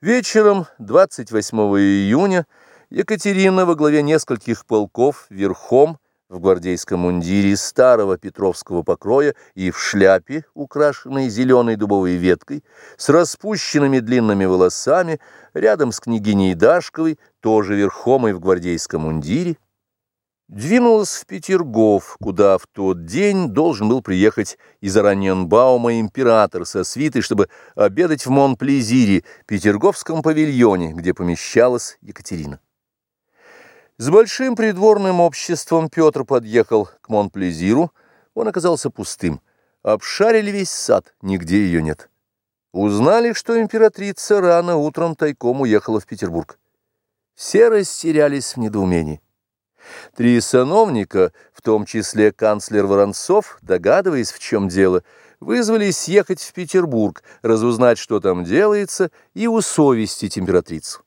Вечером 28 июня Екатерина во главе нескольких полков верхом в гвардейском мундире старого петровского покроя и в шляпе, украшенной зеленой дубовой веткой, с распущенными длинными волосами, рядом с княгиней Дашковой, тоже верхом и в гвардейском мундире, Двинулась в Петергоф, куда в тот день должен был приехать из Араньенбаума император со свитой, чтобы обедать в Монплезире, Петерговском павильоне, где помещалась Екатерина. С большим придворным обществом Петр подъехал к Монплезиру, он оказался пустым. Обшарили весь сад, нигде ее нет. Узнали, что императрица рано утром тайком уехала в Петербург. Все растерялись в недоумении. Три сановника, в том числе канцлер Воронцов, догадываясь, в чем дело, вызвались ехать в Петербург, разузнать, что там делается, и усовестить императрицу.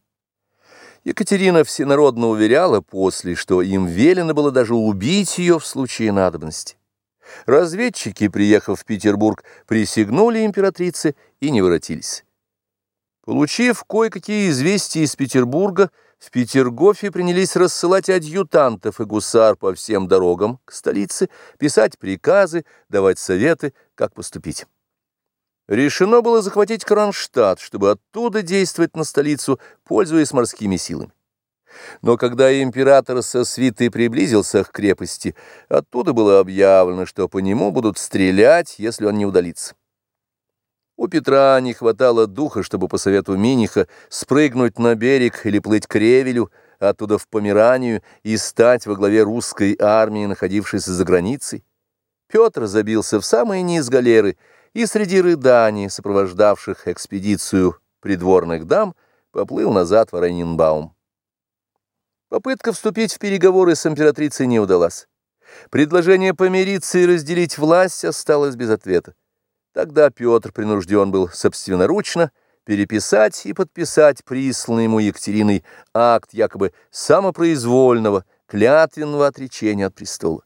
Екатерина всенародно уверяла после, что им велено было даже убить ее в случае надобности. Разведчики, приехав в Петербург, присягнули императрице и не воротились. Получив кое-какие известия из Петербурга, в Петергофе принялись рассылать адъютантов и гусар по всем дорогам к столице, писать приказы, давать советы, как поступить. Решено было захватить Кронштадт, чтобы оттуда действовать на столицу, пользуясь морскими силами. Но когда император со свитой приблизился к крепости, оттуда было объявлено, что по нему будут стрелять, если он не удалится. У Петра не хватало духа, чтобы по совету Миниха спрыгнуть на берег или плыть к Ревелю, оттуда в Померанию и стать во главе русской армии, находившейся за границей. Петр забился в самые низ галеры и среди рыданий, сопровождавших экспедицию придворных дам, поплыл назад в Оренинбаум. Попытка вступить в переговоры с императрицей не удалась. Предложение помириться и разделить власть осталось без ответа. Тогда Петр принужден был собственноручно переписать и подписать присланный ему Екатериной акт якобы самопроизвольного, клятвенного отречения от престола.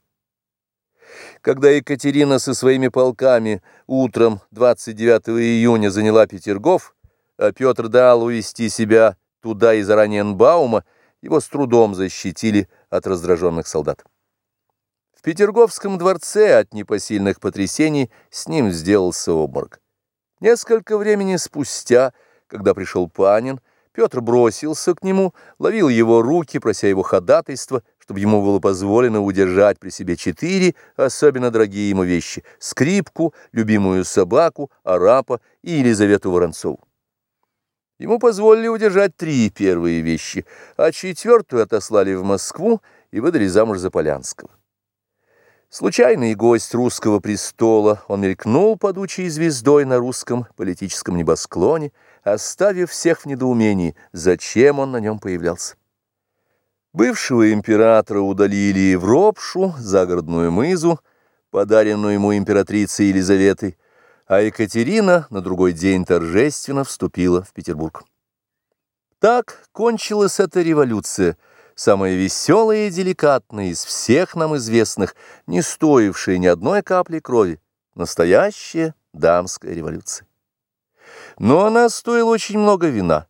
Когда Екатерина со своими полками утром 29 июня заняла Петергоф, а Петр дал увести себя туда из Араньенбаума, его с трудом защитили от раздраженных солдат. Петерговском дворце от непосильных потрясений с ним сделался обморок. Несколько времени спустя, когда пришел Панин, Петр бросился к нему, ловил его руки, прося его ходатайства, чтобы ему было позволено удержать при себе четыре особенно дорогие ему вещи — скрипку, любимую собаку, арапа и Елизавету Воронцову. Ему позволили удержать три первые вещи, а четвертую отослали в Москву и выдали замуж за Полянского. Случайный гость русского престола, он мелькнул подучей звездой на русском политическом небосклоне, оставив всех в недоумении, зачем он на нем появлялся. Бывшего императора удалили в Ропшу, загородную мызу, подаренную ему императрицей Елизаветой, а Екатерина на другой день торжественно вступила в Петербург. Так кончилась эта революция – самая веселая и деликатная из всех нам известных, не стоившая ни одной капли крови, настоящая дамская революция. Но она стоила очень много вина.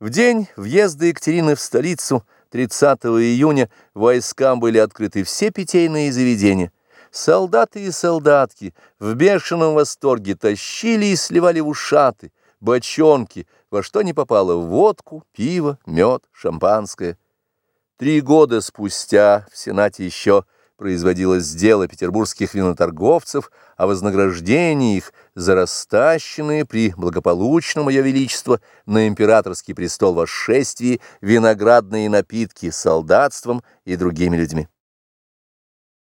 В день въезда Екатерины в столицу 30 июня войскам были открыты все питейные заведения. Солдаты и солдатки в бешеном восторге тащили и сливали в ушаты, бочонки, во что не попало водку, пиво, мед, шампанское – Три года спустя в Сенате еще производилось дело петербургских виноторговцев о вознаграждении их за растащенные при благополучном Ее Величество на императорский престол восшествии виноградные напитки солдатством и другими людьми.